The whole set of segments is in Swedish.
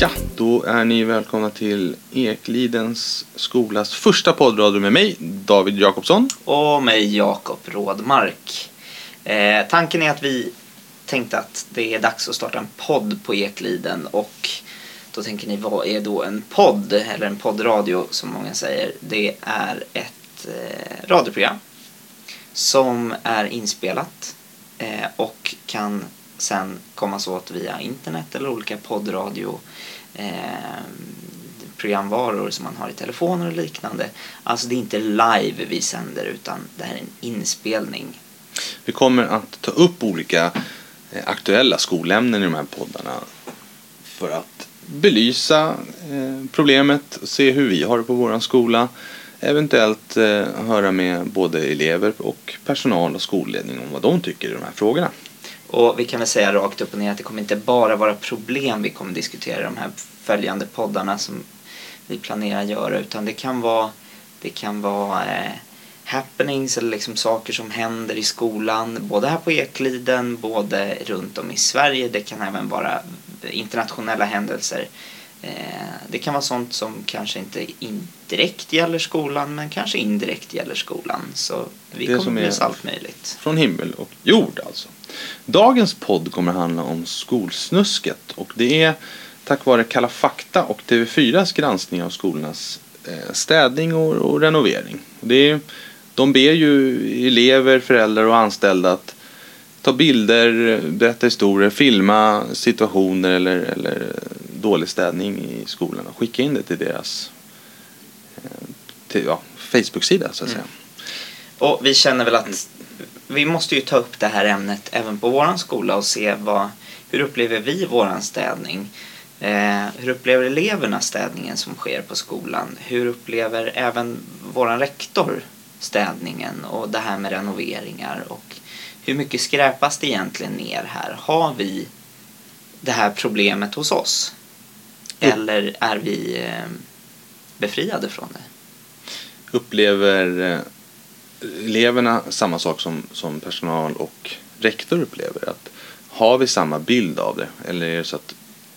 Ja, då är ni välkomna till Eklidens skolas första poddradio med mig, David Jakobsson. Och mig, Jakob Rådmark. Eh, tanken är att vi tänkte att det är dags att starta en podd på Ekliden och då tänker ni, vad är då en podd? Eller en poddradio som många säger. Det är ett eh, radioprogram som är inspelat eh, och kan sen kommas åt via internet eller olika poddradio eh, programvaror som man har i telefoner och liknande. Alltså det är inte live vi sänder utan det här är en inspelning. Vi kommer att ta upp olika eh, aktuella skolämnen i de här poddarna för att belysa eh, problemet, se hur vi har det på vår skola, eventuellt eh, höra med både elever och personal och skolledning om vad de tycker i de här frågorna. Och vi kan väl säga rakt upp och ner att det kommer inte bara vara problem vi kommer diskutera i de här följande poddarna som vi planerar göra utan det kan vara, det kan vara eh, happenings eller liksom saker som händer i skolan både här på Ekliden, både runt om i Sverige. Det kan även vara internationella händelser. Eh, det kan vara sånt som kanske inte direkt gäller skolan men kanske indirekt gäller skolan. Så vi Det kommer så allt möjligt. Från himmel och jord alltså. Dagens podd kommer att handla om skolsnusket och det är tack vare Kalla fakta och TV4s granskning av skolornas eh, städning och, och renovering. Det är, de ber ju elever, föräldrar och anställda att ta bilder, berätta historier, filma situationer eller, eller dålig städning i skolan och skicka in det till deras eh, till, ja, Facebook-sida så att säga. Och vi känner väl att vi måste ju ta upp det här ämnet även på våran skola och se vad, hur upplever vi våran städning? Eh, hur upplever eleverna städningen som sker på skolan? Hur upplever även våran rektor städningen och det här med renoveringar? Och hur mycket skräpas det egentligen ner här? Har vi det här problemet hos oss? Eller är vi eh, befriade från det? upplever eh, eleverna samma sak som, som personal och rektor upplever? Att har vi samma bild av det? Eller är det så att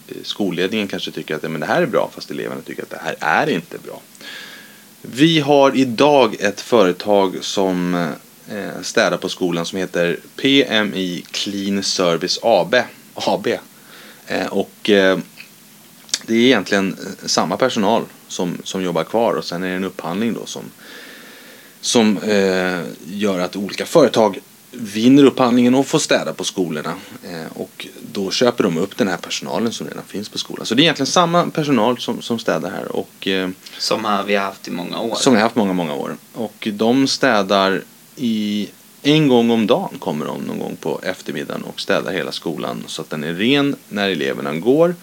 eh, skolledningen kanske tycker att ja, men det här är bra fast eleverna tycker att det här är inte bra? Vi har idag ett företag som städar på skolan som heter PMI Clean Service AB. AB. Och det är egentligen eh, samma personal som, som jobbar kvar och sen är det en upphandling då som, som eh, gör att olika företag vinner upphandlingen och får städa på skolorna. Eh, och då köper de upp den här personalen som redan finns på skolan. Så det är egentligen samma personal som, som städar här och eh, Som har vi har haft i många år. som vi har haft många, många år. Och de städar i en gång om dagen kommer de någon gång på eftermiddagen och städar hela skolan så att den är ren när eleverna går.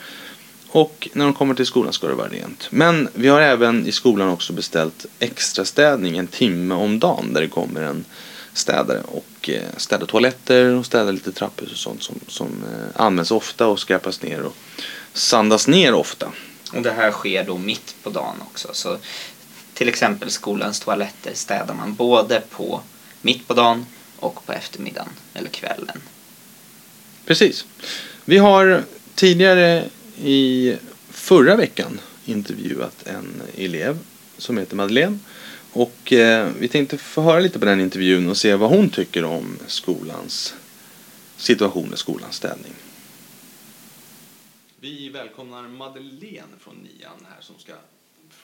Och när de kommer till skolan ska det vara rent. Men vi har även i skolan också beställt extra städning en timme om dagen där det kommer en städare och eh, städar toaletter och städar lite trapphus och sånt som, som eh, används ofta och skräpas ner och sandas ner ofta. Och det här sker då mitt på dagen också. Så till exempel skolans toaletter städar man både på mitt på dagen och på eftermiddagen eller kvällen. Precis. Vi har tidigare i förra veckan intervjuat en elev som heter Madeleine. Och eh, vi tänkte få höra lite på den intervjun och se vad hon tycker om skolans situation med skolans städning. Vi välkomnar Madeleine från nian här som ska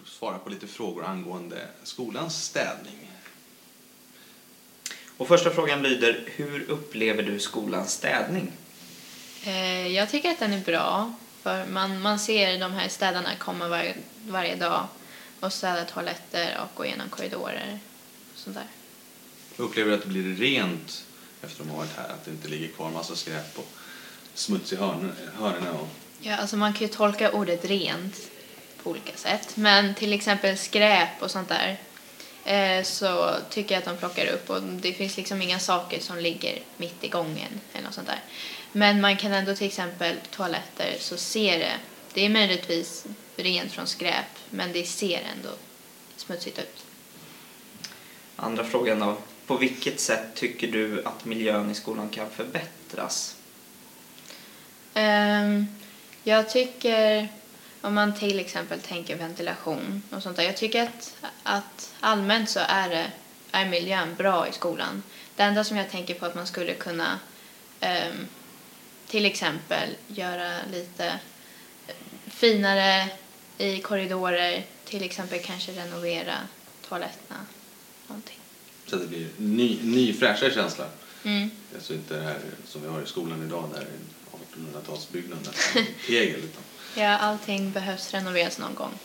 svara på lite frågor angående skolans städning. Och första frågan lyder, hur upplever du skolans städning? Eh, Jag tycker att den är bra. För man, man ser de här städarna komma varje, varje dag och städa toaletter och gå igenom korridorer. Och sånt där. Upplever du att det blir rent efter att de har varit här? Att det inte ligger kvar massa skräp och smuts i hörn- hörnorna? Och... Ja, alltså man kan ju tolka ordet rent på olika sätt. Men till exempel skräp och sånt där så tycker jag att de plockar upp och det finns liksom inga saker som ligger mitt i gången eller något sånt där. Men man kan ändå till exempel toaletter så ser det, det är möjligtvis rent från skräp men det ser ändå smutsigt ut. Andra frågan då, på vilket sätt tycker du att miljön i skolan kan förbättras? Ehm, jag tycker om man till exempel tänker ventilation och sånt där. Jag tycker att, att allmänt så är, det, är miljön bra i skolan. Det enda som jag tänker på att man skulle kunna ehm, till exempel göra lite finare i korridorer, till exempel kanske renovera toaletterna. Någonting. Så det blir ny, ny fräschare känsla. Mm. Alltså inte det här som vi har i skolan idag där en 1800-talsbyggnad nästan tegel. Utan Ja, allting behövs renoveras någon gång.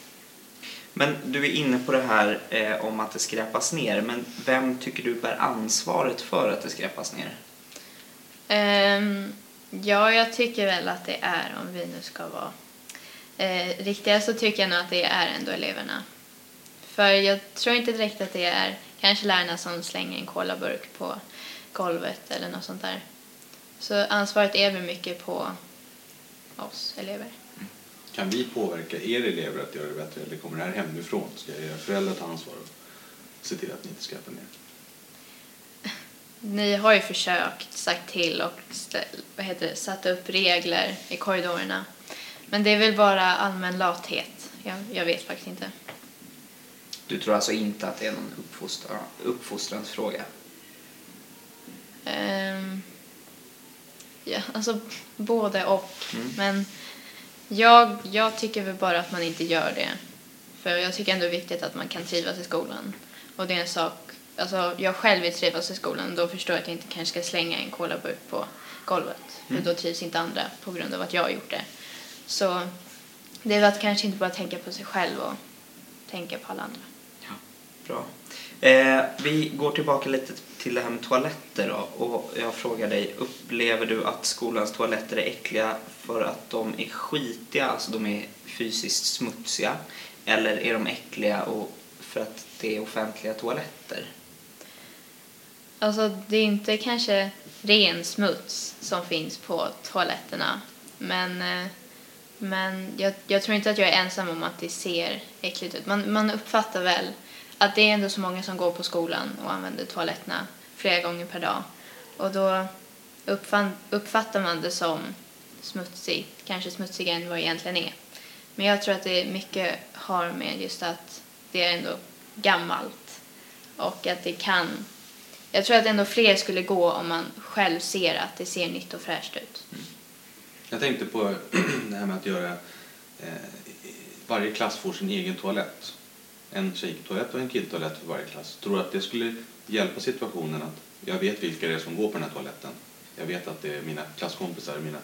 Men du är inne på det här eh, om att det skräpas ner. Men vem tycker du bär ansvaret för att det skräpas ner? Ehm, ja, jag tycker väl att det är, om vi nu ska vara eh, riktiga, så tycker jag nog att det är ändå eleverna. För jag tror inte direkt att det är kanske lärarna som slänger en kolaburk på golvet eller något sånt där. Så ansvaret är väl mycket på oss elever. Kan vi påverka er elever att göra det bättre eller kommer det här hemifrån? Ska era föräldrar ta ansvar och se till att ni inte skräpar ner? Ni har ju försökt, sagt till och vad heter det, satt upp regler i korridorerna. Men det är väl bara allmän lathet. Jag, jag vet faktiskt inte. Du tror alltså inte att det är någon uppfostran, uppfostransfråga? Ehm, ja, alltså både och. Mm. Men jag, jag tycker väl bara att man inte gör det. För jag tycker ändå det är viktigt att man kan trivas i skolan. Och det är en sak, alltså jag själv vill trivas i skolan då förstår jag att jag inte kanske ska slänga en kolaburk på golvet. Mm. För då trivs inte andra på grund av att jag har gjort det. Så det är väl att kanske inte bara tänka på sig själv och tänka på alla andra. Ja, bra. Eh, vi går tillbaka lite till det här med toaletter då. Och jag frågar dig, upplever du att skolans toaletter är äckliga för att de är skitiga, alltså de är fysiskt smutsiga? Eller är de äckliga och för att det är offentliga toaletter? Alltså det är inte kanske ren smuts som finns på toaletterna. Men, eh, men jag, jag tror inte att jag är ensam om att det ser äckligt ut. Man, man uppfattar väl att det är ändå så många som går på skolan och använder toaletterna flera gånger per dag. Och då uppfann, uppfattar man det som smutsigt, kanske smutsigare än vad det egentligen är. Men jag tror att det mycket har med just att det är ändå gammalt och att det kan jag tror att ändå fler skulle gå om man själv ser att det ser nytt och fräscht ut. Mm. Jag tänkte på det här med att göra eh, varje klass får sin egen toalett. En tjejtoalett och en killtoalett för varje klass. Tror du att det skulle hjälpa situationen att jag vet vilka det är som går på den här toaletten. Jag vet att det är mina klasskompisar, mina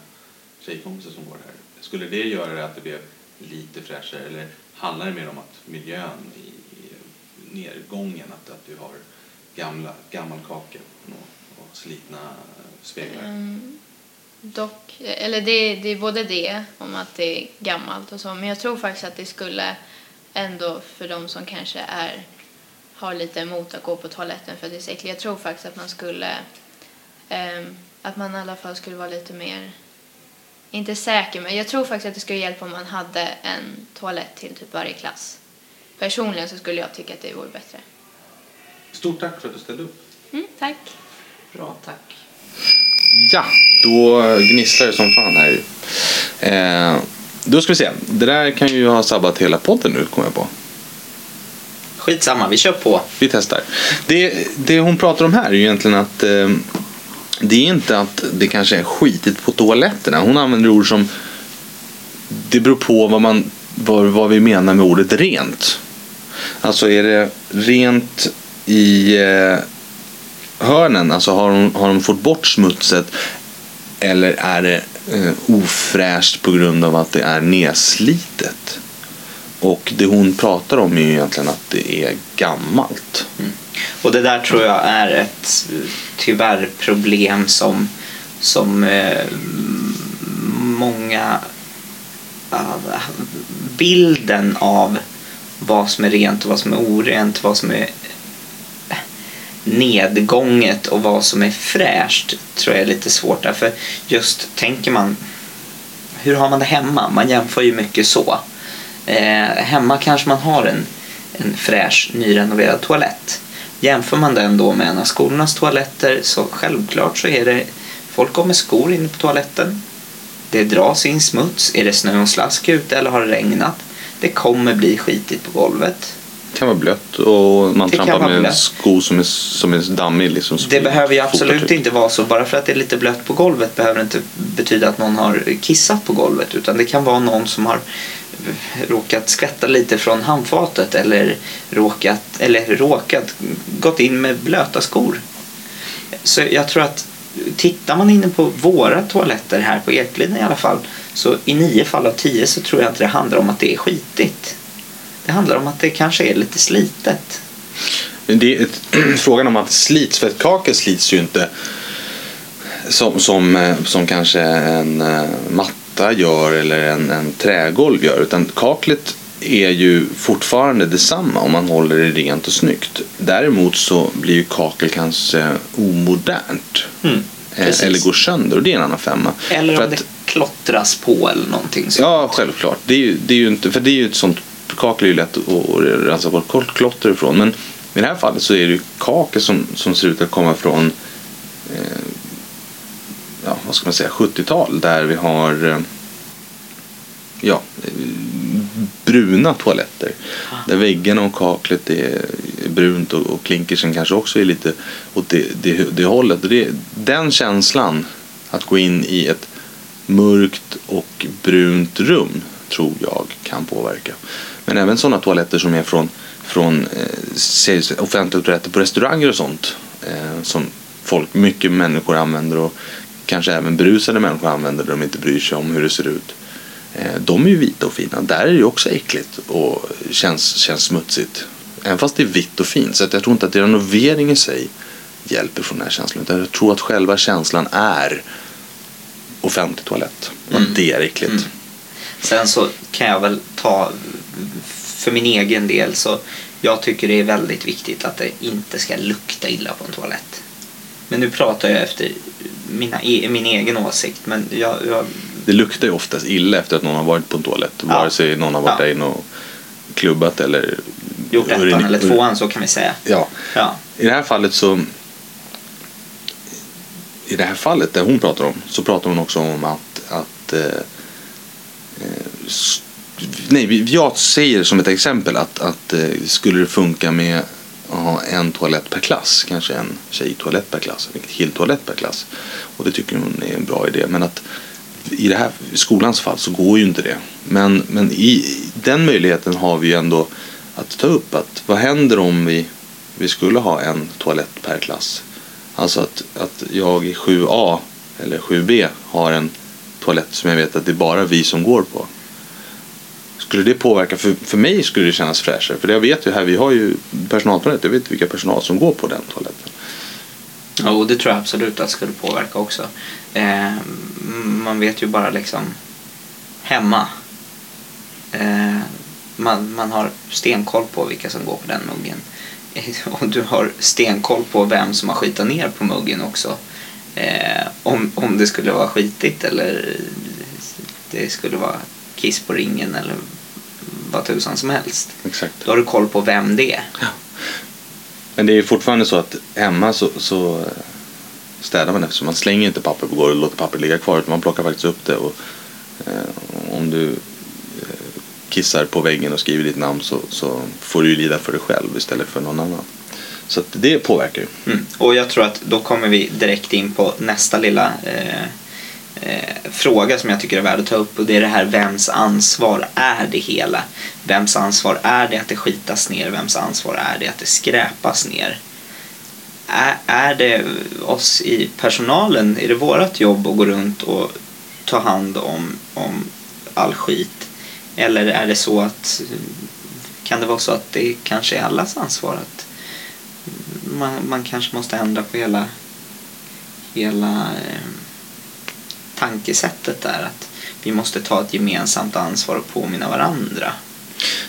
tjejkompisar som går här. Skulle det göra det att det blev lite fräschare eller handlar det mer om att miljön i, i nedgången, att, att du har gamla, gammal kaka och, och slitna speglar? Mm, dock, eller det, det är både det om att det är gammalt och så, men jag tror faktiskt att det skulle ändå för de som kanske är har lite emot att gå på toaletten för att det är så äckligt. Jag tror faktiskt att man skulle ehm, att man i alla fall skulle vara lite mer inte säker, men jag tror faktiskt att det skulle hjälpa om man hade en toalett till typ varje klass. Personligen så skulle jag tycka att det vore bättre. Stort tack för att du ställde upp. Mm, tack. Bra, tack. Ja, då gnisslar det som fan här ju. Eh, då ska vi se. Det där kan ju ha sabbat hela podden nu, kommer jag på. Skitsamma, vi kör på. Vi testar. Det, det hon pratar om här är ju egentligen att eh, det är inte att det kanske är skitigt på toaletterna. Hon använder ord som det beror på vad, man, vad, vad vi menar med ordet rent. Alltså är det rent i eh, hörnen, alltså har de, har de fått bort smutset eller är det eh, ofräscht på grund av att det är nedslitet? Och det hon pratar om är ju egentligen att det är gammalt. Mm. Och det där tror jag är ett tyvärr problem som, som eh, många... av bilden av vad som är rent och vad som är orent, vad som är nedgånget och vad som är fräscht tror jag är lite svårt där. För just tänker man, hur har man det hemma? Man jämför ju mycket så. Eh, hemma kanske man har en, en fräsch nyrenoverad toalett. Jämför man den då med en av skolornas toaletter så självklart så är det folk går med skor inne på toaletten. Det dras in smuts. Är det snö och slask ute eller har det regnat? Det kommer bli skitigt på golvet. Kan vara blött och man Det trampar med en sko som är, som är dammig. Liksom, Det behöver ju absolut typ. inte vara så. Bara för att det är lite blött på golvet behöver det inte betyda att någon har kissat på golvet. Utan det kan vara någon som har råkat skvätta lite från handfatet eller råkat, eller råkat gått in med blöta skor. Så jag tror att tittar man inne på våra toaletter här på Ekliden i alla fall så i nio fall av tio så tror jag inte det handlar om att det är skitigt. Det handlar om att det kanske är lite slitet. Det är ett, frågan om att slits, för ett kakel slits ju inte som, som, eh, som kanske en eh, matta gör eller en, en trägolv gör. Utan kaklet är ju fortfarande detsamma om man håller det rent och snyggt. Däremot så blir ju kakel kanske omodernt. Mm, eh, eller går sönder och det är en annan femma. Eller om att- det klottras på eller någonting. Så. Ja, självklart. Det är ju, det är ju inte, för det är ju ett sånt, kakel är ju lätt att, rensa bort klotter ifrån. Men i det här fallet så är det ju kakel som, som ser ut att komma från eh, ja, vad ska man säga, 70-tal där vi har eh, ja, bruna toaletter. Där väggarna och kaklet är brunt och, och klinkersen kanske också är lite åt det, det, det hållet. Och det, den känslan att gå in i ett mörkt och brunt rum tror jag kan påverka. Men även sådana toaletter som är från, från eh, offentliga toaletter på restauranger och sånt eh, som folk, mycket människor använder och kanske även berusade människor använder där de inte bryr sig om hur det ser ut. Eh, de är ju vita och fina. Där är det ju också äckligt och känns, känns smutsigt. Även fast det är vitt och fint. Så jag tror inte att renovering i sig hjälper från den här känslan. Utan jag tror att själva känslan är offentlig toalett. Och Mm. att det är äckligt. Mm. Sen så kan jag väl ta för min egen del så jag tycker det är väldigt viktigt att det inte ska lukta illa på en toalett. Men nu pratar jag efter mina, e- min egen åsikt men jag, jag Det luktar ju oftast illa efter att någon har varit på en toalett. Ja. Vare sig någon har varit Ja. där inne och klubbat eller gjort ettan eller tvåan så kan vi säga. Ja. Ja. I det här fallet så i det här fallet där hon pratar om så pratar hon också om att, att eh, eh, nej, jag säger som ett exempel att, att eh, skulle det funka med att ha en toalett per klass, kanske en tjejtoalett per klass, en killtoalett per klass. Och det tycker hon är en bra idé. Men att i det här i skolans fall så går ju inte det. Men, men i den möjligheten har vi ju ändå att ta upp att vad händer om vi, vi skulle ha en toalett per klass? Alltså att, att jag i 7A eller 7B har en toalett som jag vet att det är bara vi som går på. Skulle det påverka? För, för mig skulle det kännas fräschare. För jag vet ju här, vi har ju personaltoalett. Jag vet vilka personal som går på den toaletten. Ja, och det tror jag absolut att det skulle påverka också. Eh, man vet ju bara liksom hemma. Eh, man, man har stenkoll på vilka som går på den muggen. Och du har stenkoll på vem som har skitat ner på muggen också. Eh, om, om det skulle vara skitigt eller det skulle vara kiss på ringen eller vad tusan som helst. Exakt. Då har du koll på vem det är. Men det är fortfarande så att hemma så, så eh, städar man eftersom man slänger inte papper på golvet och låter papper ligga kvar utan man plockar faktiskt upp det och eh, om du eh, kissar på väggen och skriver ditt namn så, så får du ju lida för dig själv istället för någon annan. Så att det påverkar ju. Mm. Och jag tror att då kommer vi direkt in på nästa lilla eh, eh, fråga som jag tycker är värd att ta upp och det är det här vems ansvar är det hela? Vems ansvar är det att det skitas ner? Vems ansvar är det att det skräpas ner? Är, är det oss i personalen, är det vårat jobb att gå runt och ta hand om, om all skit? Eller är det så att kan det vara så att det kanske är allas ansvar att man, man kanske måste ändra på hela, hela eh, tankesättet där. Att vi måste ta ett gemensamt ansvar och påminna varandra.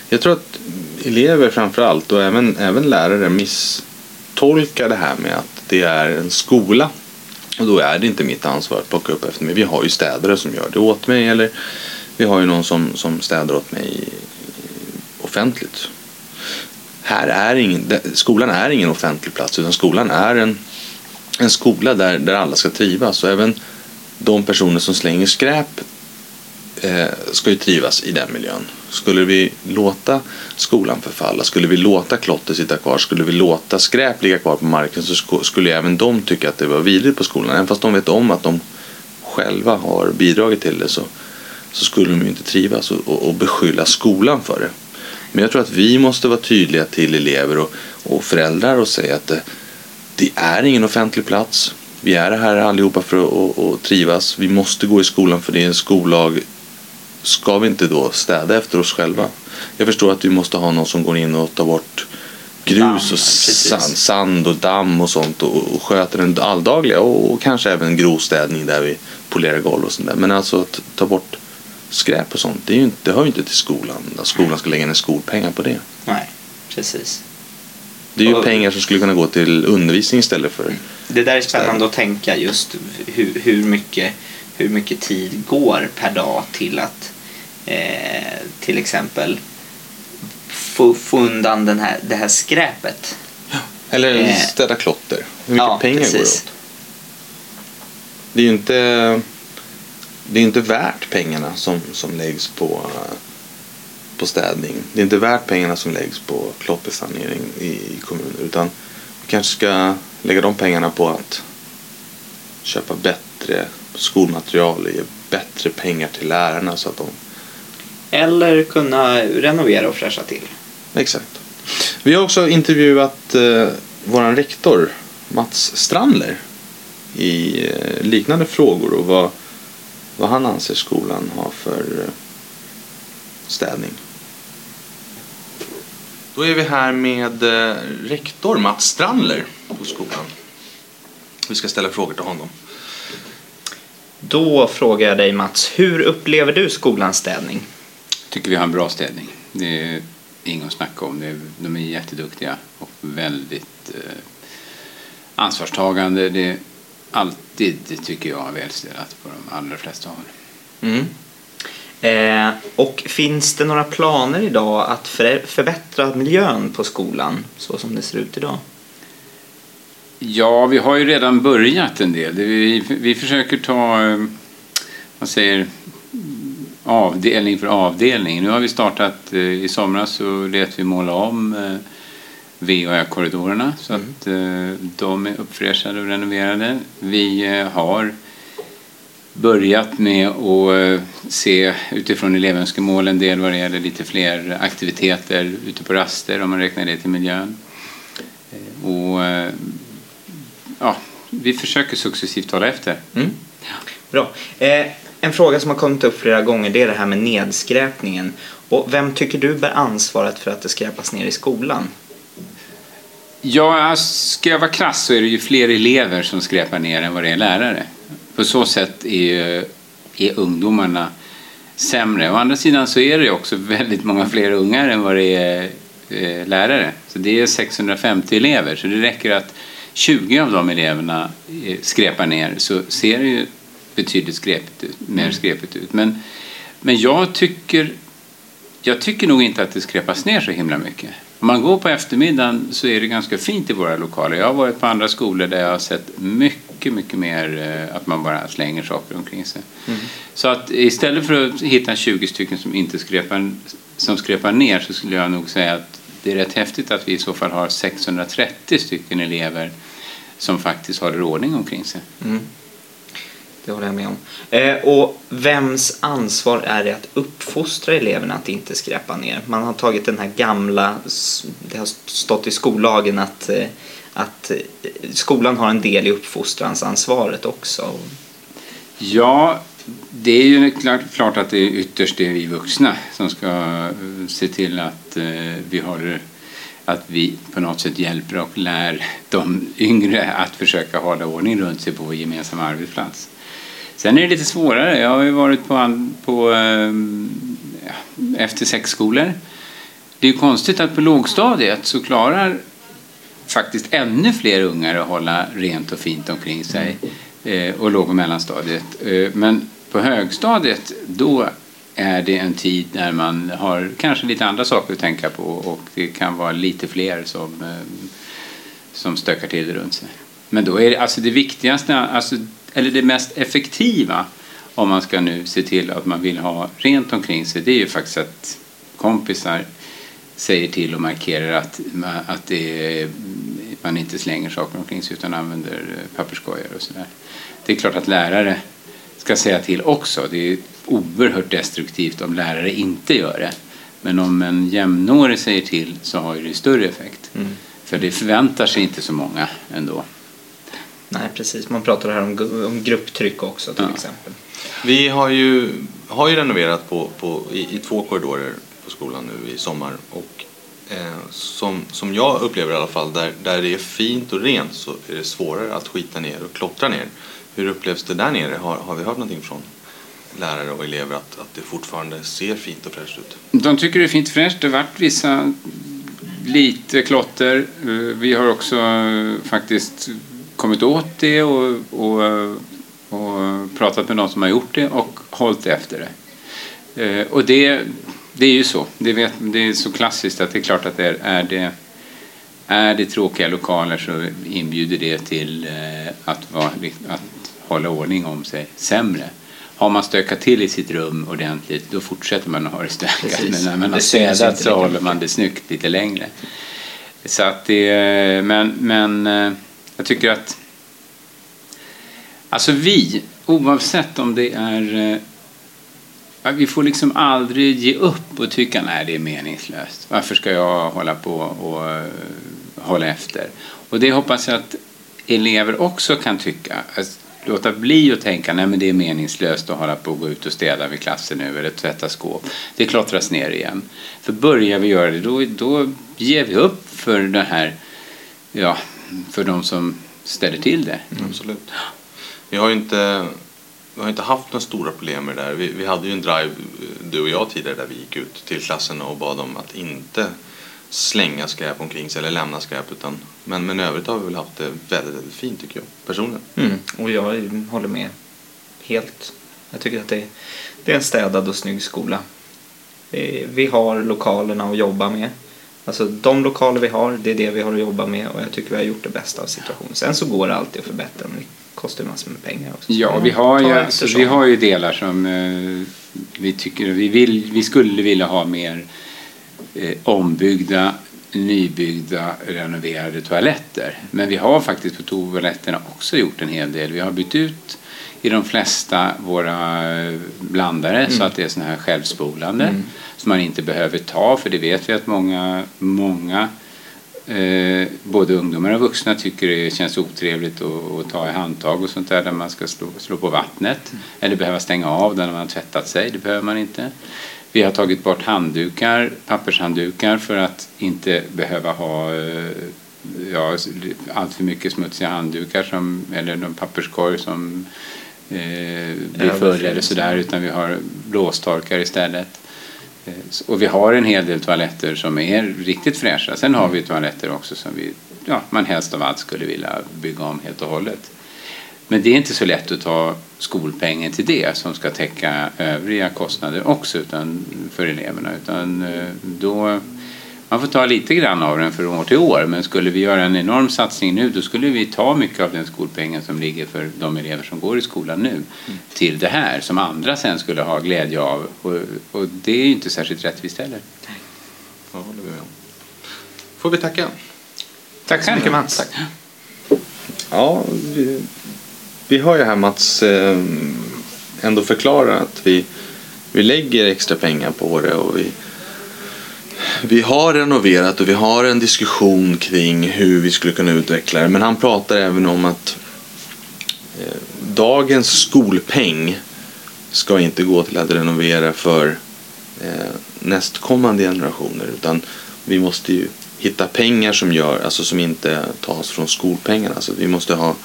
Jag tror att elever framför allt och även, även lärare misstolkar det här med att det är en skola. Och då är det inte mitt ansvar att plocka upp efter mig. Vi har ju städare som gör det åt mig eller vi har ju någon som, som städar åt mig offentligt. Här är ingen, skolan är ingen offentlig plats utan skolan är en, en skola där, där alla ska trivas. Och även de personer som slänger skräp eh, ska ju trivas i den miljön. Skulle vi låta skolan förfalla, skulle vi låta klotter sitta kvar, skulle vi låta skräp ligga kvar på marken så skulle även de tycka att det var vidrigt på skolan. Även fast de vet om att de själva har bidragit till det så, så skulle de ju inte trivas och, och, och beskylla skolan för det. Men jag tror att vi måste vara tydliga till elever och, och föräldrar och säga att det, det är ingen offentlig plats. Vi är här allihopa för att, att, att trivas. Vi måste gå i skolan för det är en skollag. Ska vi inte då städa efter oss själva? Jag förstår att vi måste ha någon som går in och tar bort grus Damm, och sand, sand och damm och sånt och, och sköter den alldagliga och, och kanske även grovstädning där vi polerar golv och sånt där. Men alltså att ta bort skräp och sånt, det, är ju inte, det hör ju inte till skolan. Att skolan ska lägga ner skolpengar på det. Nej, precis. Det är ju Och- pengar som skulle kunna gå till undervisning istället för Det där är spännande att tänka just hur, hur, mycket, hur mycket tid går per dag till att eh, till exempel få, få undan den här, det här skräpet. Eller Eh, städa klotter. Hur mycket ja, pengar går det precis. åt? Det är ju inte, det är inte värt pengarna som, som läggs på, eh, på städning. Det är inte värt pengarna som läggs på klottersanering i, i kommuner. Utan vi kanske ska lägga de pengarna på att köpa bättre skolmaterial och ge bättre pengar till lärarna så att de Eller kunna renovera och fräscha till. Exakt. Vi har också intervjuat eh, vår rektor Mats Strandler i eh, liknande frågor och vad, vad han anser skolan har för eh, städning. Då är vi här med eh, rektor Mats Strandler på skolan. Vi ska ställa frågor till honom. Då frågar jag dig Mats, hur upplever du skolans städning? tycker vi har en bra städning. Det är inget att snacka om. Det är, de är jätteduktiga och väldigt eh, ansvarstagande. Det är alltid, tycker jag, välstädat på de allra flesta håll. Mm. Eh, och finns det några planer idag att för, förbättra miljön på skolan så som det ser ut idag? Ja, vi har ju redan börjat en del. Vi, vi försöker ta, eh, vad säger, avdelning för avdelning. Nu har vi startat, eh, i somras så lät vi måla om eh, VHR-korridorerna så att eh, de är uppfräschade och renoverade. Vi eh, har börjat med att eh, se utifrån elevönskemål en del vad det gäller lite fler aktiviteter ute på raster om man räknar det till miljön. Eh, Och eh, ja, vi försöker successivt hålla efter. Mm. Bra. Eh, en fråga som har kommit upp flera gånger det är det här med nedskräpningen. Och vem tycker du bär ansvaret för att det skräpas ner i skolan? Ja, ska jag vara krass så är det ju fler elever som skräpar ner än vad det är lärare. På så sätt är, är ungdomarna sämre. Å andra sidan så är det också väldigt många fler ungar än vad det är eh, lärare. Så det är 650 elever, så det räcker att 20 av de eleverna eh, skräpar ner så ser det ju betydligt skräpigt ut, mer skräpigt ut. Men, men jag tycker jag tycker nog inte att det skräpas ner så himla mycket. Om man går på eftermiddagen så är det ganska fint i våra lokaler. Jag har varit på andra skolor där jag har sett mycket, mycket mer eh, att man bara slänger saker omkring sig. Så att istället för att hitta 20 stycken som inte skräpar, som skräpar ner så skulle jag nog säga att det är rätt häftigt att vi i så fall har 630 stycken elever som faktiskt håller ordning omkring sig. Mm. Det håller jag med om. Eh, och vems ansvar är det att uppfostra eleverna att inte skräpa ner? Man har tagit den här gamla, det har stått i skollagen att, eh, att eh, skolan har en del i uppfostransansvaret också. Ja, det är ju klart, klart att det är ytterst det är vi vuxna som ska eh, se till att eh, vi har att vi på något sätt hjälper och lär de yngre att försöka hålla ordning runt sig på vår gemensamma arbetsplats. Sen är det lite svårare. Jag har ju varit på, på ja, efter sexskolor. Det är ju konstigt att på lågstadiet så klarar faktiskt ännu fler ungar att hålla rent och fint omkring sig eh, och låg och mellanstadiet. Eh, men på högstadiet då är det en tid där man har kanske lite andra saker att tänka på och det kan vara lite fler som, eh, som stökar till det runt sig. Men då är det, alltså det viktigaste, alltså eller det mest effektiva om man ska nu se till att man vill ha rent omkring sig, det är ju faktiskt att kompisar säger till och markerar att, att det är, man inte slänger saker omkring sig utan använder papperskorgar och sådär. Det är klart att lärare ska säga till också. Det är oerhört destruktivt om lärare inte gör det. Men om en jämnårig säger till så har det större effekt. Mm. För det förväntar sig inte så många ändå. Nej, precis. Man pratar här om, om grupptryck också till ja. exempel. Vi har ju, har ju renoverat på, på, i, i två korridorer på skolan nu i sommar. Och eh, som, som jag upplever i alla fall, där, där det är fint och rent så är det svårare att skita ner och klottra ner. Hur upplevs det där nere? Har, har vi hört någonting från lärare och elever att, att det fortfarande ser fint och fräscht ut? De tycker det är fint och fräscht. Det varit vissa lite klotter. Eh, vi har också eh, faktiskt kommit åt det och, och, eh, och pratat med någon som har gjort det och hållit efter det. Och det, det är ju så. Det, vet, det är så klassiskt att det är klart att det är, är det är det tråkiga lokaler så inbjuder det till att, vara, att hålla ordning om sig sämre. Har man stökat till i sitt rum ordentligt då fortsätter man att ha det stökat. Men när man har städat så håller man det snyggt lite längre. Så att det, men, men eh, jag tycker att Alltså vi, oavsett om det är eh, vi får liksom aldrig ge upp och tycka nej det är meningslöst. Varför ska jag hålla på och eh, hålla efter? Och det hoppas jag att elever också kan tycka. Att låta bli att tänka nej men det är meningslöst att hålla på och gå ut och städa vid klassen nu eller tvätta skåp. Det klottras ner igen. För börjar vi göra det då, då ger vi upp för det här, ja, för de som ställer till det. Mm. Absolut. Vi har ju inte, vi har inte haft några stora problem med det där. Vi, vi hade ju en drive, eh, du och jag tidigare, där vi gick ut till klassen och bad dem att inte slänga skräp omkring sig eller lämna skräp. Utan, men, men i övrigt har vi väl haft det väldigt, väldigt fint tycker jag personligen. Mm. Och jag håller med helt. Jag tycker att det, det är en städad och snygg skola. Vi har lokalerna att jobba med. Alltså de lokaler vi har, det är det vi har att jobba med och jag tycker vi har gjort det bästa av situationen. Sen så går det alltid att förbättra men kostar ju massor med pengar också. Ja, vi har, ju, alltså, vi har ju delar som eh, vi tycker vi, vill, vi skulle vilja ha mer eh, ombyggda, nybyggda, renoverade toaletter. Men vi har faktiskt på toaletterna också gjort en hel del. Vi har bytt ut i de flesta våra blandare mm. så att det är såna här självspolande mm. som man inte behöver ta för det vet vi att många, många eh, både ungdomar och vuxna tycker det känns otrevligt att, att, ta i handtag och sånt där där man ska slå, slå på vattnet mm. eller behöva stänga av när man har tvättat sig. Det behöver man inte. Vi har tagit bort handdukar, pappershanddukar för att inte behöva ha eh, ja, allt för mycket smutsiga handdukar som, eller någon papperskorg som eh, blir full eller sådär utan vi har blåstorkar istället. Eh, och vi har en hel del toaletter som är riktigt fräscha. Sen har vi toaletter också som vi, ja, man helst av allt skulle vilja bygga om helt och hållet. Men det är inte så lätt att ta skolpengen till det som ska täcka övriga kostnader också utan, för eleverna. Utan eh, då, man får ta lite grann av den från år till år men skulle vi göra en enorm satsning nu då skulle vi ta mycket av den skolpengen som ligger för de elever som går i skolan nu till det här som andra sen skulle ha glädje av och, och det är ju inte särskilt rättvist heller. Ja, håller vi med om. Får vi tacka. Tack så mycket Mats. Tack. Ja, vi vi har ju här Mats eh, ändå förklara att vi, vi lägger extra pengar på det och vi, vi har renoverat och vi har en diskussion kring hur vi skulle kunna utveckla det. Men han pratar även om att eh, dagens skolpeng ska inte gå till att renovera för eh, nästkommande generationer utan vi måste ju hitta pengar som gör, alltså som inte tas från skolpengarna. Alltså vi måste ha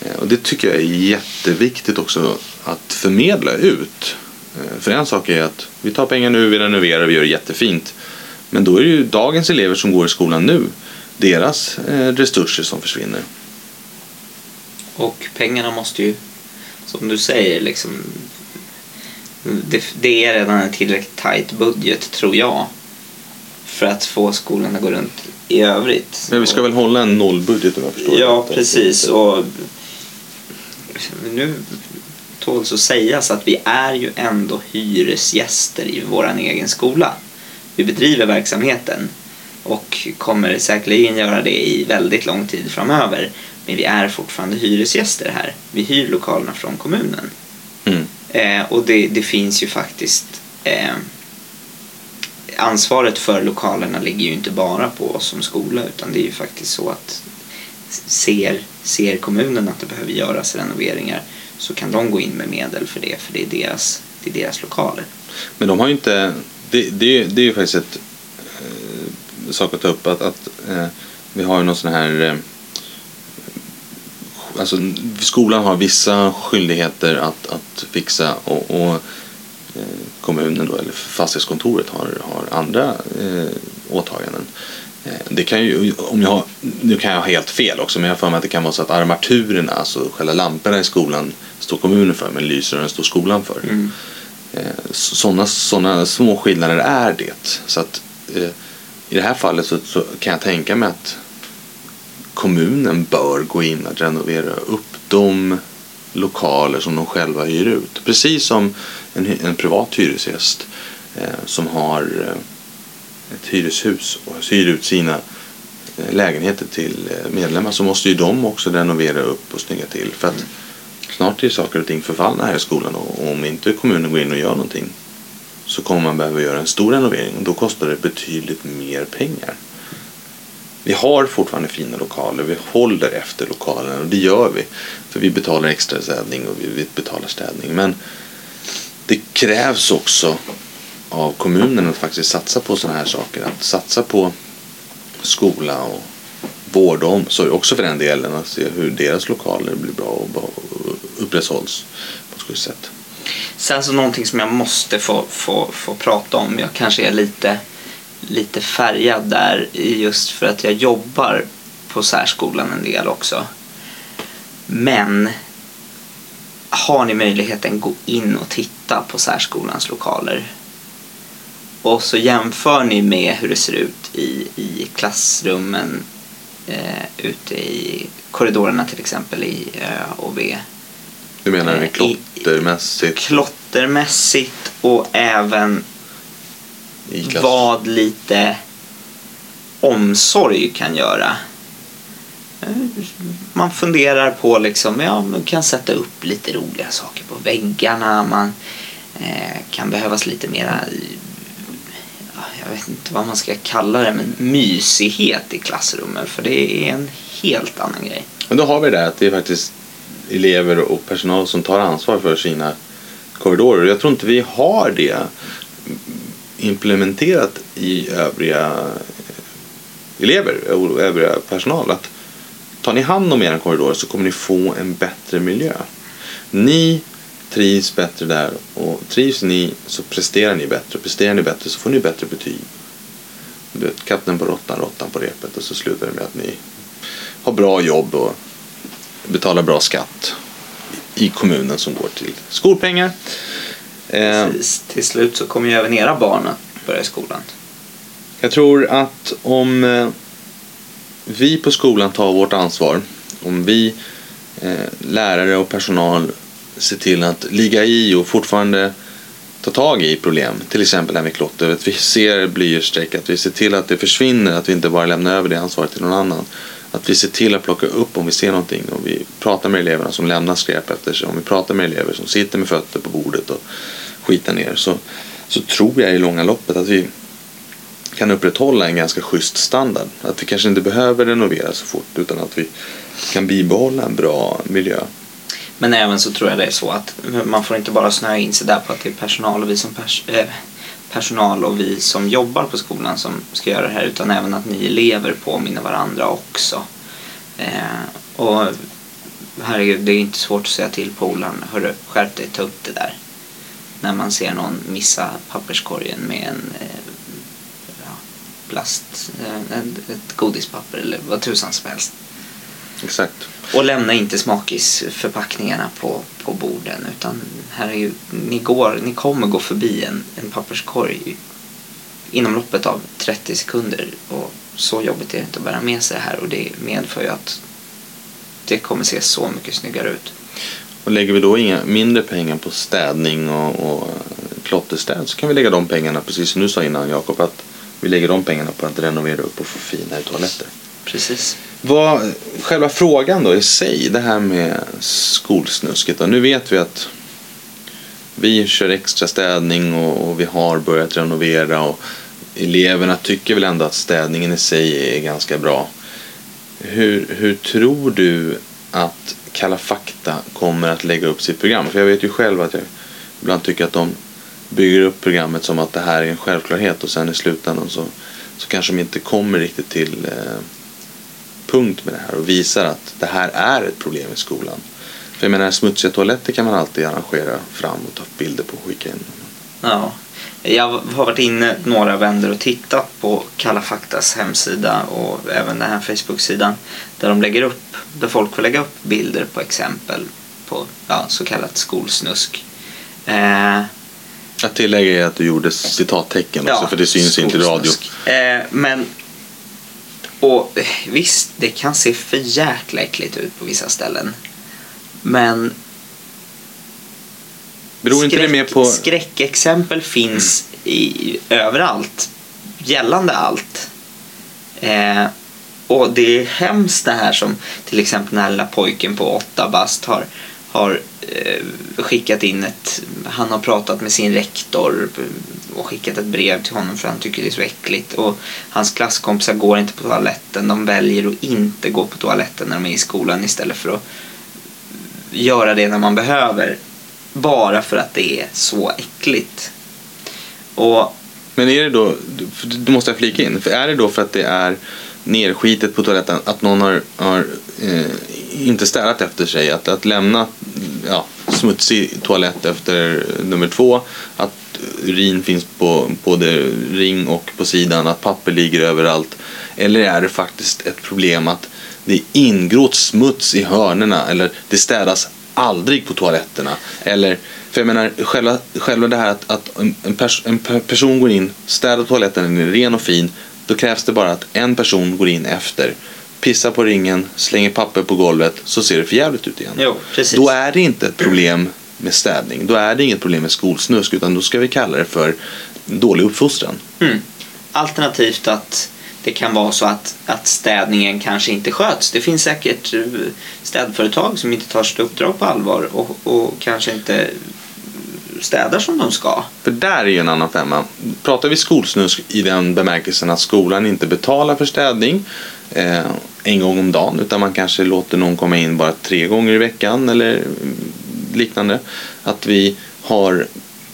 eh, och det tycker jag är jätteviktigt också att förmedla ut. För en sak är att vi tar pengar nu, vi renoverar, vi gör det jättefint. Men då är det ju dagens elever som går i skolan nu, deras eh, resurser som försvinner. Och pengarna måste ju, som du säger, liksom det, det är redan en tillräckligt tajt budget, tror jag, för att få skolan att gå runt i övrigt. Men vi ska väl hålla en nollbudget om jag förstår Ja, precis. Och nu tåls att sägas att vi är ju ändå hyresgäster i våran egen skola. Vi bedriver verksamheten och kommer säkerligen göra det i väldigt lång tid framöver. Men vi är fortfarande hyresgäster här. Vi hyr lokalerna från kommunen. Mm. Eh, och det, det finns ju faktiskt eh, ansvaret för lokalerna ligger ju inte bara på oss som skola utan det är ju faktiskt så att ser, ser kommunen att det behöver göras renoveringar så kan de gå in med medel för det för det är deras, det är deras lokaler. Men de har ju inte, det, det, det är ju faktiskt ett eh, sak att ta upp att, att eh, vi har ju någon sån här eh, Alltså skolan har vissa skyldigheter att, att fixa och, och eh, kommunen då, eller fastighetskontoret har, har andra eh, åtaganden. Eh, Det kan ju, om jag, har- nu kan jag ha helt fel också, men jag har för mig att det kan vara så att armaturerna, alltså själva lamporna i skolan, står kommunen för, men lyser den står skolan för. Mm. Eh, Sådana såna små skillnader är det. Så att eh, i det här fallet så, så kan jag tänka mig att kommunen bör gå in och renovera upp de lokaler som de själva hyr ut. Precis som en, en privat hyresgäst eh, som har eh, ett hyreshus och hyr ut sina eh, lägenheter till eh, medlemmar så måste ju de också renovera upp och snygga till. För att snart är saker och ting förfallna här i skolan och om inte kommunen går in och gör någonting så kommer man behöva göra en stor renovering och då kostar det betydligt mer pengar. Vi har fortfarande fina lokaler, vi håller efter lokalerna och det gör vi. För vi betalar extra städning och vi- betalar städning. Men det krävs också av kommunen att faktiskt satsa på sådana här saker. Att satsa på skola och vård och omsorg också för den delen. Att se hur deras lokaler blir bra och upprätthålls på ett schysst sätt. Sen så någonting som jag måste få, få, få prata om. Jag kanske är lite, lite färgad där just för att jag jobbar på särskolan en del också. Men har ni möjligheten, gå in och titta på särskolans lokaler. Och så jämför ni med hur det ser ut i, i klassrummen eh, ute i korridorerna till exempel i Ö och V. Du menar Eh, i- klottermässigt? klottermässigt och även vad lite omsorg kan göra. Eh, Man funderar på liksom, ja, man kan sätta upp lite roliga saker på väggarna. Man eh, kan behövas lite mera, jag vet inte vad man ska kalla det, men mysighet i klassrummen. För det är en helt annan grej. Men då har vi det där att det är faktiskt elever och personal som tar ansvar för sina korridorer. Jag tror inte vi har det implementerat i övriga elever och övriga personal. Att tar ni hand om era korridorer så kommer ni få en bättre miljö. Ni trivs bättre där och trivs ni så presterar ni bättre. Presterar ni bättre så får ni bättre betyg. Du vet, katten på råttan, råttan på repet och så slutar det med att ni har bra jobb och betalar bra skatt i kommunen som går till skolpengar. Eh, Precis. Till slut så kommer ju även era barn att börja i skolan. jag tror att om eh, vi på skolan tar vårt ansvar, om vi eh, lärare och personal se till att ligga i och fortfarande ta tag i problem, till exempel det här med klotter, att vi ser blyertsstreck, att vi ser till att det försvinner, att vi inte bara lämnar över det ansvaret till någon annan. Att vi ser till att plocka upp om vi ser någonting och vi pratar med eleverna som lämnar skräp efter sig. Om vi pratar med elever som sitter med fötter på bordet och skitar ner så, så tror jag i långa loppet att vi kan upprätthålla en ganska schysst standard. Att vi kanske inte behöver renovera så fort utan att vi kan bibehålla en bra miljö. Men även så tror jag det är så att man får inte bara snöa in sig där på att det är personal och vi som pers- eh, personal och vi som jobbar på skolan som ska göra det här utan även att ni elever påminner varandra också. Eh, och herregud, det är inte svårt att säga till polaren, hörru, skärp dig, ta upp det där. När man ser någon missa papperskorgen med en eh, plast, eh, ett, ett godispapper eller vad tusan som helst. Exakt. Och lämna inte smakisförpackningarna på, på borden utan herregud, ni, går, ni kommer gå förbi en, en papperskorg inom loppet av 30 sekunder och så jobbigt är det inte att bära med sig det här och det medför ju att det kommer se så mycket snyggare ut. Och lägger vi då inga mindre pengar på städning och, och klotterstäd så kan vi lägga de pengarna, precis som du sa innan Jakob, att vi lägger de pengarna på att renovera upp och få finare toaletter. Precis. Vad, själva frågan då i sig, det här med skolsnusket. Då. Nu vet vi att vi kör extra städning och, och vi har börjat renovera och eleverna tycker väl ändå att städningen i sig är ganska bra. Hur, hur tror du att Kalla fakta kommer att lägga upp sitt program? För jag vet ju själv att jag ibland tycker att de bygger upp programmet som att det här är en självklarhet och sen i slutändan så, så kanske de inte kommer riktigt till eh, punkt med det här och visar att det här är ett problem i skolan. För jag menar smutsiga toaletter kan man alltid arrangera fram och ta bilder på och skicka in. Ja. Jag har varit inne några vändor och tittat på Kalla faktas hemsida och även den här Facebook-sidan där de lägger upp, där folk får lägga upp bilder på exempel på ja, så kallat skolsnusk. Eh, Jag tillägger att du gjorde citattecken också för det syns inte i radio. skolsnusk. Eh, men och visst, det kan se för jäkla äckligt ut på vissa ställen. Men Beror inte det mer på... skräckexempel finns i, överallt. Gällande allt. Eh, och det är hemskt det här som till exempel den här lilla pojken på åtta bast har, har eh, skickat in ett... Han har pratat med sin rektor och skickat ett brev till honom för han tycker det är så äckligt. Och hans klasskompisar går inte på toaletten. De väljer att inte gå på toaletten när de är i skolan istället för att göra det när man behöver. Bara för att det är så äckligt. Och Men är det då, då måste jag flika in, för är det då för att det är nerskitet på toaletten, att någon har, har eh, inte städat efter sig, att, att lämna ja, smutsig toalett efter nummer två, att urin finns på både ring och på sidan, att papper ligger överallt, eller är det faktiskt ett problem att det är ingrott smuts i hörnerna eller det städas aldrig på toaletterna. Eller, för jag menar, själva, själva det här att, att en, pers, en person går in, städar toaletten, den är ren och fin. Då krävs det bara att en person går in efter, pissar på ringen, slänger papper på golvet, så ser det för jävligt ut igen. jo, precis. Då är det inte ett problem med städning. Då är det inget problem med skolsnusk, utan då ska vi kalla det för dålig uppfostran. Mm. Alternativt att det kan vara så att, att städningen kanske inte sköts. Det finns säkert eh, städföretag som inte tar sitt uppdrag på allvar och, och kanske inte städar som de ska. För där är ju en annan femma. Pratar vi skolsnusk i den bemärkelsen att skolan inte betalar för städning Eh, en gång om dagen utan man kanske låter någon komma in bara tre gånger i veckan eller liknande. Att vi har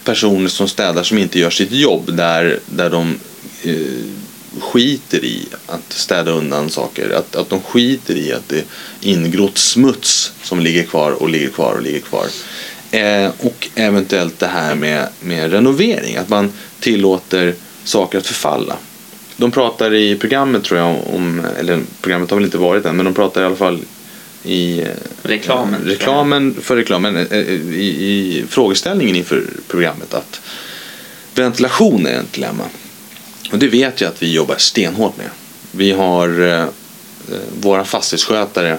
personer som städar som inte gör sitt jobb där, där de eh, skiter i att städa undan saker. Att, att de skiter i att det är ingrott smuts som ligger kvar och ligger kvar och ligger kvar. Eh, och eventuellt det här med, med renovering, att man tillåter saker att förfalla. De pratar i programmet tror jag om, eller programmet har väl inte varit än, men de pratar i alla fall i eh, Reklamen, jag. reklamen för reklamen, eh, eh, i, i frågeställningen inför programmet att ventilation är ett dilemma. Och det vet jag att vi jobbar stenhårt med. Vi har eh, våra fastighetsskötare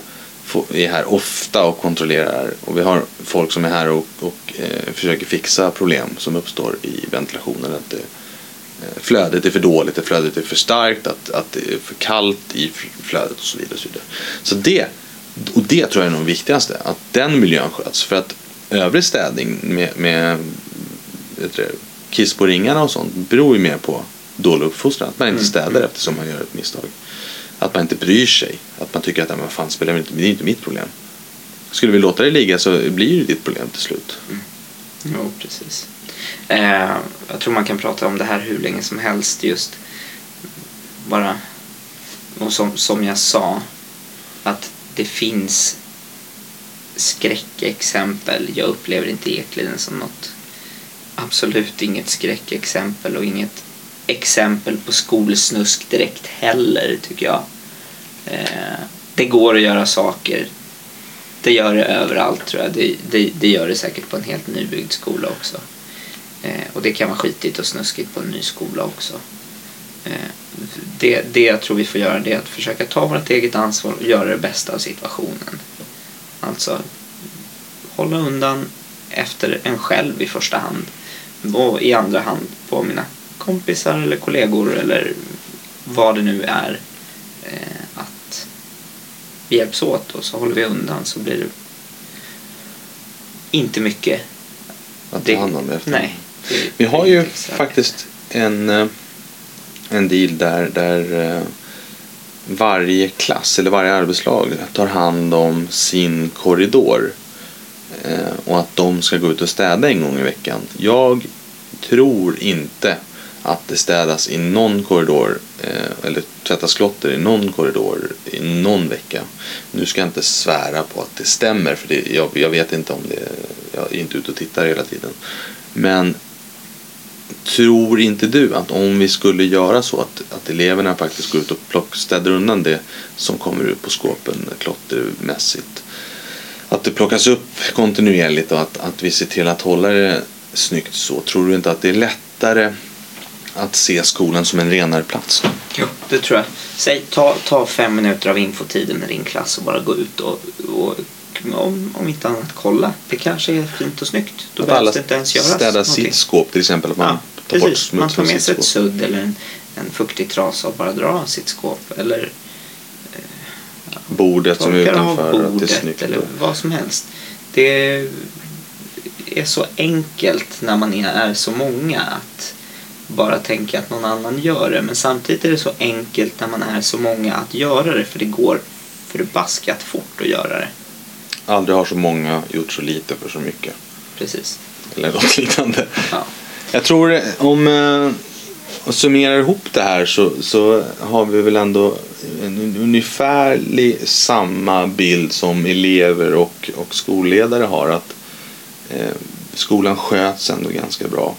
är här ofta och kontrollerar och vi har folk som är här och, och eh, försöker fixa problem som uppstår i ventilationen. Att det, flödet är för dåligt, flödet är för starkt, att, att det är för kallt i flödet och så vidare. Och så, vidare. så det, och det tror jag är nog viktigaste, att den miljön sköts. För att övrig städning med, med du, kiss på ringarna och sånt beror ju mer på dålig uppfostran. Att man inte städar eftersom man gör ett misstag. Att man inte bryr sig. Att man tycker att "Ja, men fan spelar det inte, det är inte mitt problem. Skulle vi låta det ligga så blir det ditt problem till slut. Jo, precis. Eh, jag tror man kan prata om det här hur länge som helst just bara och som, som jag sa att det finns skräckexempel. Jag upplever inte Ekliden som något absolut inget skräckexempel och inget exempel på skolsnusk direkt heller tycker jag. Eh, det går att göra saker det gör det överallt tror jag. Det, det, det gör det säkert på en helt nybyggd skola också. Eh, och det kan vara skitigt och snuskigt på en ny skola också. Eh, det, det jag tror vi får göra det är att försöka ta vårt eget ansvar och göra det bästa av situationen. Alltså hålla undan efter en själv i första hand. Och i andra hand på mina kompisar eller kollegor eller vad det nu är. Eh, att vi hjälps åt och så håller vi undan så blir det inte mycket. Att ta hand om det efter. Nej. det- Vi har ju faktiskt en, eh, en deal där, där eh, varje klass eller varje arbetslag tar hand om sin korridor. Eh, Och att de ska gå ut och städa en gång i veckan. Jag tror inte att det städas i någon korridor eh, eller tvättas klotter i någon korridor i någon vecka. Nu ska jag inte svära på att det stämmer för det, jag, jag vet inte om det, jag är inte ute och tittar hela tiden. Men tror inte du att om vi skulle göra så att, att eleverna faktiskt går ut och plock, städar undan det som kommer ut på skåpen klottermässigt. Att det plockas upp kontinuerligt och att, att vi ser till att hålla det snyggt så. Tror du inte att det är lättare att se skolan som en renare plats? Jo, det tror jag. Säg, ta, ta fem minuter av infotiden med din klass och bara gå ut och, och om, om inte annat kolla. Det kanske är fint och snyggt. Då att behövs det inte ens göras någonting. sitt skåp till exempel. Att man Ja, tar bort precis. Man smuts tar från med sig ett sudd eller en, en fuktig trasa och bara drar av sitt skåp. Eller Bordet som är utanför. Att det är bordet snyggt. eller vad som helst. Det är så enkelt när man är så många att bara tänka att någon annan gör det. Men samtidigt är det så enkelt när man är så många att göra det för det går förbaskat fort att göra det. Aldrig har så många gjort så lite för så mycket. Precis. Eller något liknande. Ja. Jag tror om eh, och summerar ihop det här så, så har vi väl ändå en ungefärlig samma bild som elever och, och skolledare har. Att eh, skolan sköts ändå ganska bra.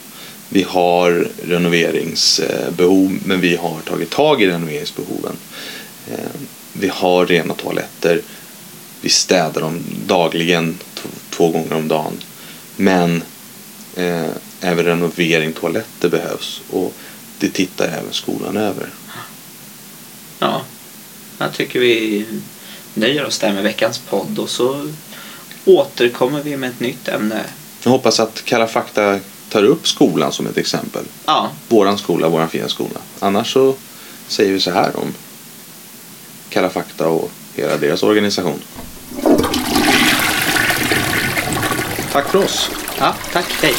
Vi har renoveringsbehov men vi har tagit tag i renoveringsbehoven. Eh, vi har rena toaletter. Vi städar dem dagligen, två gånger om dagen. Men eh, även renovering, toaletter behövs. Och det tittar även skolan över. ja. Jag tycker vi nöjer oss där med veckans podd och så återkommer vi med ett nytt ämne. Jag hoppas att Kalla fakta tar upp skolan som ett exempel. Ja, Våran skola, våran fina skola. Annars så säger vi så här om Kalla fakta och hela deras organisation. Tack för oss. ja tack. Hej.